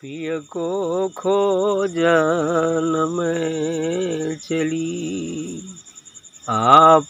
पिय को खोजन में चली। आप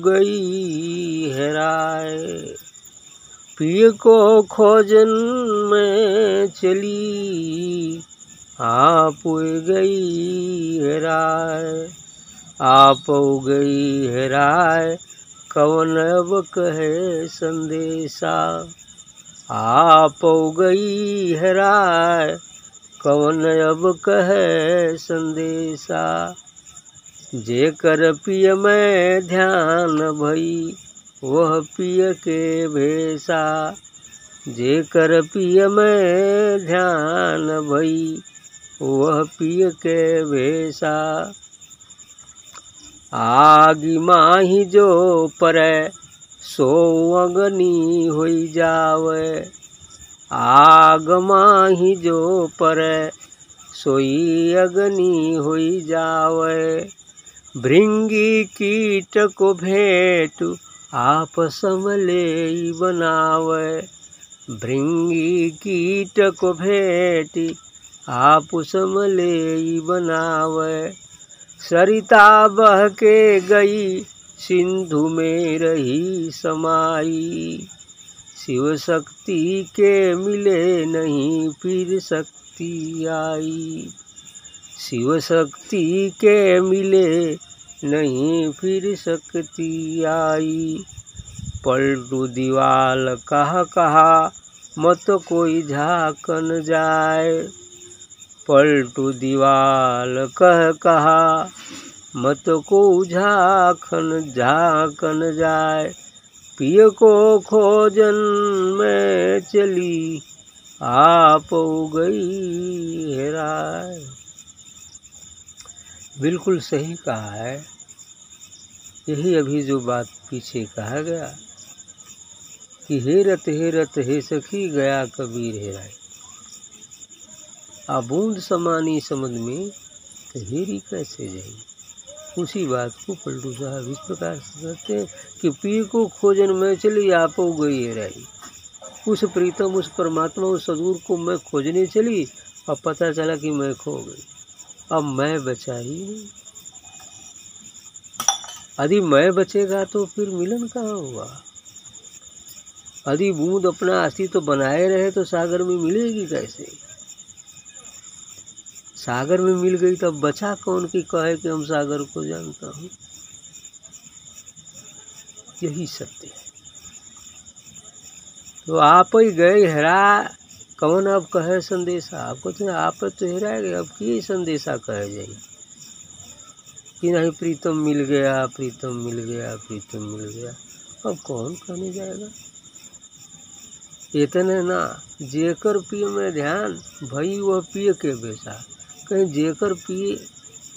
गई हेराय पिय को खोजन में चली। आप गई हेराय आप गई हेराय कवन अब कहे संदेशा? आप गई हेराय कवन अब कहे संदेशा? जेकर पिय में ध्यान भई, वह पिय के भेसा जेकर पिय में ध्यान भई, वह पिय के भेसा आगि माही जो परै सो अग्नि होई जावे। आग माही जो परै, सोई अग्नि होई जावे। भृंगी कीट को भेंट आप समले बनावे। भृंगी कीट को भेंट आप समले बनावे। सरिता बह के गई सिंधु में रही समाई। शिव शक्ति के मिले नहीं फिर शक्ति आई। शिव शक्ति के मिले नहीं फिर शक्ति आई। पलटू दीवाल कहा कहा मत कोई झाकन जाए। पलटू दीवाल कह कहा मत को झाखन झाकन जाए पिय को खोजन में चली, आप गई हेराय बिल्कुल सही कहा है। यही अभी जो बात पीछे कहा गया, कि हेरत हेरत हे सखी गया कबीर हेराय आ बूंद समानी समझ में तो हेरी कैसे जाएगी? उसी बात को पलटू साहब इस प्रकार से कहते हैं कि पी को खोजन में चली आप गई हेराई उस प्रीतम, उस परमात्मा, उस सदूर को मैं खोजने चली और पता चला कि मैं खो गई। अब मैं बचा ही नहीं। यदि मैं बचेगा तो फिर मिलन कहाँ हुआ? यदि बूंद अपना अस्तित्व तो बनाए रहे तो सागर में मिलेगी कैसे? सागर में मिल गई तब बचा कौन की कहे कि हम सागर को जानता हूँ? यही सत्य है। तो आप ही गए, हेरा, कौन अब कहे संदेशा? आपको तो आप तो हेरा गए, अब की संदेशा कहे जाए कि नहीं, प्रीतम मिल गया, प्रीतम मिल गया, प्रीतम मिल गया। अब कौन कहने जाएगा? इतने ना, जेकर पिय में ध्यान, भई वह पिय के बेचा कहीं जेकर पिए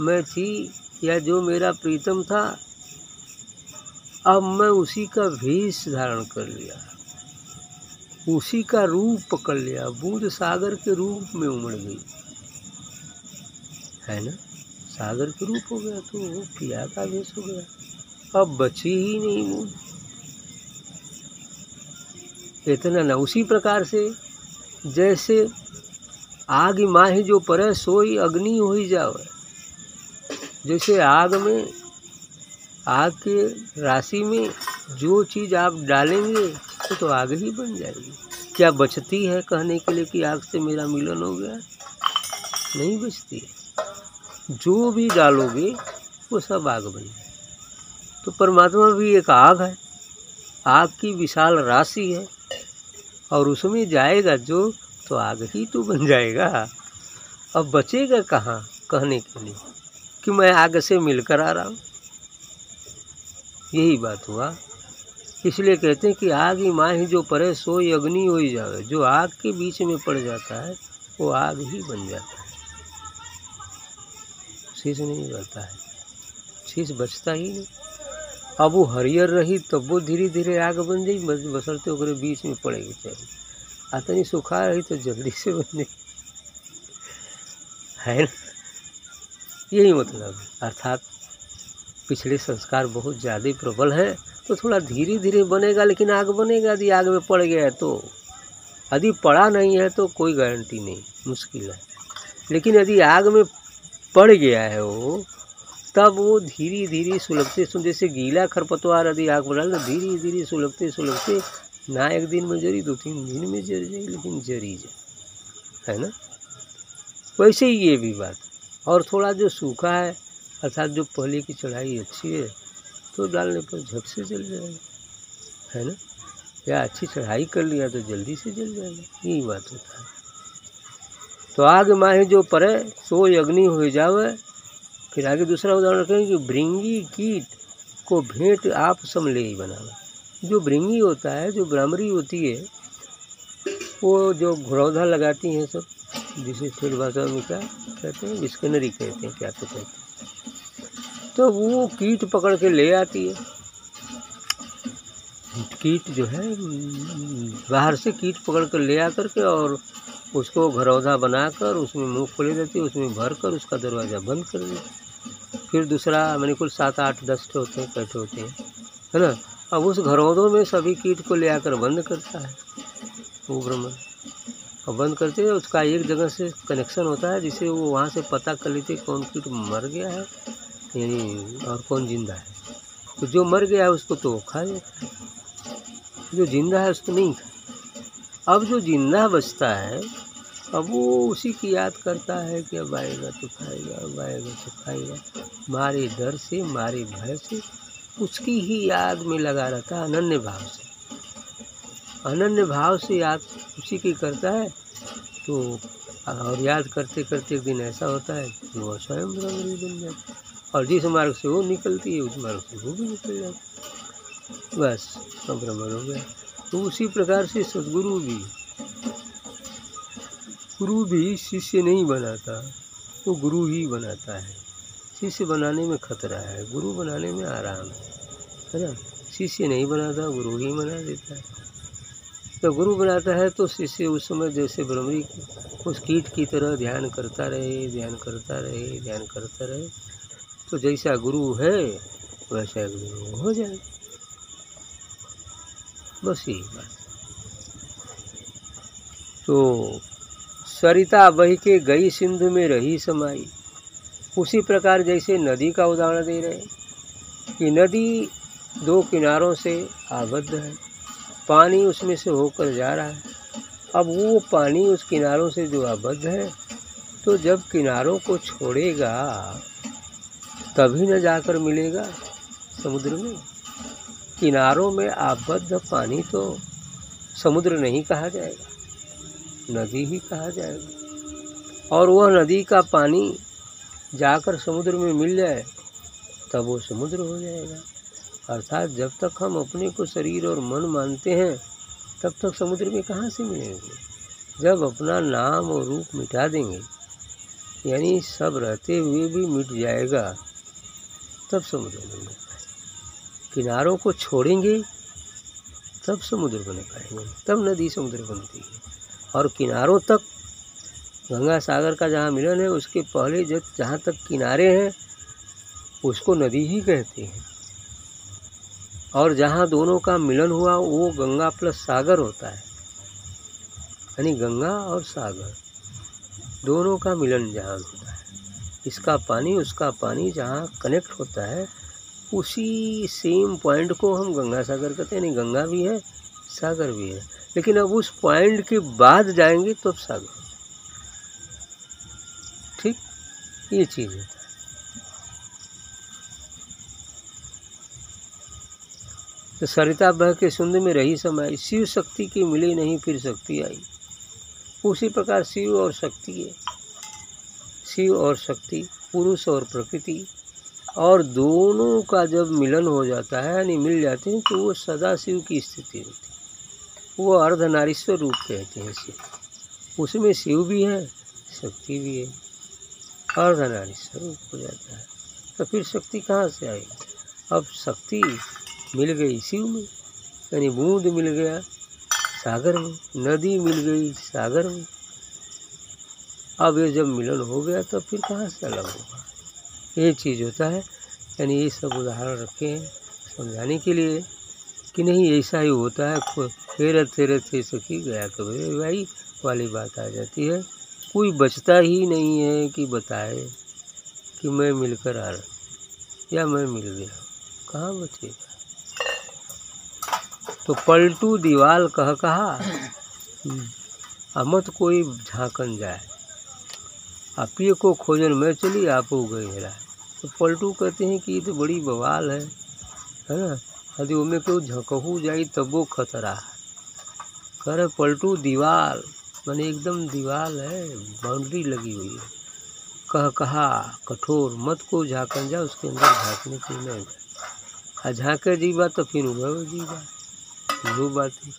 मैं थी या जो मेरा प्रीतम था, अब मैं उसी का भेष धारण कर लिया, उसी का रूप पकड़ लिया, बूंद सागर के रूप में उमड़ गई। है ना? सागर के रूप हो गया तो वो पिया का भेष हो गया। अब बची ही नहीं बूंद। इतना ना, उसी प्रकार से जैसे आग माही जो परे सोई अग्नि हो ही जावे। जैसे आग में आग के राशि में जो चीज़ आप डालेंगे तो, तो आग ही बन जाएगी। क्या बचती है कहने के लिए कि आग से मेरा मिलन हो गया? नहीं बचती है। जो भी डालोगे वो सब आग बन जाए तो परमात्मा भी एक आग है। आग की विशाल राशि है। और उसमें जाएगा जो तो आग ही तो बन जाएगा। अब बचेगा कहाँ कहने के लिए? कि मैं आग से मिलकर आ रहा हूँ। यही बात हुआ। इसलिए कहते हैं कि आग ही माँ ही जो परे सोई अग्नि हो ही जावे। जो आग के बीच में पड़ जाता है, वो आग ही बन जाता है। शेष नहीं रहता है। शेष बचता ही नहीं। अब वो हरियर रही, तब वो धीरे धीरे आग बन जाई बसरते ओकरे बीच में पड़ेगी चाहिए आतनी सुखा रही तो जल्दी से बन। है ना? यही मतलब अर्थात पिछले संस्कार बहुत ज़्यादा प्रबल है तो थोड़ा धीरे धीरे बनेगा, लेकिन आग बनेगा। यदि आग में पड़ गया तो। यदि पड़ा नहीं है तो कोई गारंटी नहीं, मुश्किल है। लेकिन यदि आग में पड़ गया है वो, तब वो धीरे धीरे सुलगते सुन जैसे गीला खरपतवार यदि आग डाल तो धीरे धीरे सुलगते सुलगते ना एक दिन में जरी, दो तीन दिन में जर जाए लेकिन जरी जाए। है ना? वैसे ही ये भी बात। और थोड़ा जो सूखा है, अर्थात जो पहले की चढ़ाई अच्छी है तो डालने पर झट से जल जाएगा। है ना? या अच्छी चढ़ाई कर लिया तो जल्दी से जल जाएगा। यही बात होता है। तो आग माहे जो परे, सो अग्नि हो जावे। फिर आगे दूसरा उदाहरण रखें कि भृंगी कीट को भेंट आप समले ही बनावे। जो भृंगी होता है, जो भ्रामरी होती है, वो जो घुरौधा लगाती हैं सब, जिसे ठेठ भाषा में क्या कहते हैं, बिस्कनरी कहते हैं, क्या तो कहते हैं। तो वो कीट पकड़ के ले आती है। कीट जो है, बाहर से कीट पकड़ कर ले आकर के और उसको घरौधा बनाकर उसमें मुँह खोले देती है, उसमें भर कर उसका दरवाज़ा बंद कर देती फिर दूसरा, मैंने कुल सात, आठ, दस होते हैं कैठे होते हैं, है ना? अब उस घरौधों में सभी कीट को ले आकर बंद करता है, वो ब्रह्मण और बंद करते हैं, उसका एक जगह से कनेक्शन होता है, जिसे वो वहाँ से पता कर लेते कौन कीट मर गया है, यानी और कौन ज़िंदा है। तो जो मर गया है, उसको तो खा जाता है। जो ज़िंदा है, उसको नहीं खा अब जो ज़िंदा बचता है, अब वो उसी की याद करता है कि अब आएगा तो खाएगा, अब आएगा तो खाएगा। मारे डर से, मारे भय से उसकी ही याद में लगा रहता है, अनन्य भाव से। अनन्य भाव से याद उसी की करता है तो और याद करते करते एक दिन ऐसा होता है कि वो स्वयं ब्रह्मरी बन जाता और जिस मार्ग से वो निकलती है, उस मार्ग से वो भी निकल जाता बस ब्रह्मण हो गया। तो उसी प्रकार से सदगुरु भी, गुरु भी शिष्य नहीं बनाता, वो तो गुरु ही बनाता है। शिष्य बनाने में खतरा है, गुरु बनाने में आराम है है ना? शिष्य नहीं बनाता, गुरु ही बना देता है। तो गुरु बनाता है तो शिष्य उस समय जैसे भ्रमरी उस कीट की तरह ध्यान करता रहे, ध्यान करता रहे, ध्यान करता रहे तो जैसा गुरु है, वैसा गुरु हो जाए। बस यही बात। तो सरिता बह के गई सिंधु में रही समाई। उसी प्रकार जैसे नदी का उदाहरण दे रहे हैं कि नदी दो किनारों से आबद्ध है। पानी उसमें से होकर जा रहा है। अब वो पानी उस किनारों से जो आबद्ध है तो जब किनारों को छोड़ेगा, तभी न जाकर मिलेगा समुद्र में। किनारों में आबद्ध पानी तो समुद्र नहीं कहा जाएगा, नदी ही कहा जाएगा। और वह नदी का पानी जाकर समुद्र में मिल जाए, तब वो समुद्र हो जाएगा। अर्थात जब तक हम अपने को शरीर और मन मानते हैं, तब तक समुद्र में कहाँ से मिलेंगे? जब अपना नाम और रूप मिटा देंगे, यानी सब रहते हुए भी मिट जाएगा, तब समुद्र बन पाएगा किनारों को छोड़ेंगे, तब समुद्र बन पाएँगे, तब नदी समुद्र बनती है। और किनारों तक गंगा सागर का जहाँ मिलन है, उसके पहले जब जहाँ तक किनारे हैं, उसको नदी ही कहते हैं। और जहाँ दोनों का मिलन हुआ, वो गंगा प्लस सागर होता है। यानी गंगा और सागर। दोनों का मिलन जहाँ होता है। इसका पानी, उसका पानी जहाँ कनेक्ट होता है, उसी सेम पॉइंट को हम गंगा सागर कहते हैं। यानी गंगा भी है, सागर भी है। लेकिन अब उस पॉइंट के बाद जाएँगे तो अब सागर ठीक ये चीज़ होता है। तो सरिता बह के सुंद में रही समाई शिव शक्ति की मिली नहीं, फिर शक्ति आई। उसी प्रकार शिव और शक्ति है। शिव और शक्ति, पुरुष और प्रकृति, और दोनों का जब मिलन हो जाता है, यानी मिल जाते हैं तो वो सदा शिव की स्थिति होती है। वो अर्धनारीश्वर रूप कहते हैं शिव। उसमें शिव भी है, शक्ति भी है। अर्धनारीश्वर रूप हो जाता है। तो फिर शक्ति कहाँ से आई? अब शक्ति मिल गई शिव में, यानी बूंद मिल गया सागर में, नदी मिल गई सागर में। अब ये जब मिलन हो गया तो फिर कहाँ से अलग होगा? ये चीज़ होता है, यानी ये सब उदाहरण रखे हैं समझाने के लिए कि नहीं, ऐसा ही होता है। फेरत फेरत थे सखी गया कबीर भाई, वाली बात आ जाती है। कोई बचता ही नहीं है कि बताए कि मैं मिलकर आ रहा या मैं मिल गया। कहाँ बचेगा? तो पलटू दीवाल कह कहा, अमत कोई झांकन जाए। आप को खोजन में चली, आप हो गए हेरा। तो पलटू कहते हैं कि ये तो बड़ी बवाल है है ना? यदि उनमें कोई झकहू जाई, तब वो खतरा है। कह रहे, पलटू दीवाल मैंने एकदम दीवार है बाउंड्री लगी हुई है। कह, कहा, कठोर मत को झाँकन जा, उसके अंदर झाँकने की नहीं जा झाँके जीवा तो फिर उगो जीवा वो बात है।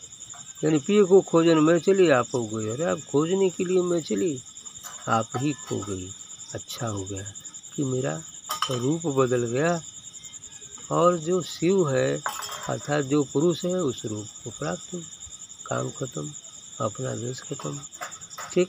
यानी पिए को खोजन में चली, आप हो गई अरे आप खोजने के लिए मैं चली। आप ही खो गई। अच्छा हो गया कि मेरा रूप बदल गया। और जो शिव है, अर्थात जो पुरुष है, उस रूप को प्राप्त हो काम खत्म। अपना देश खत्म। ठीक?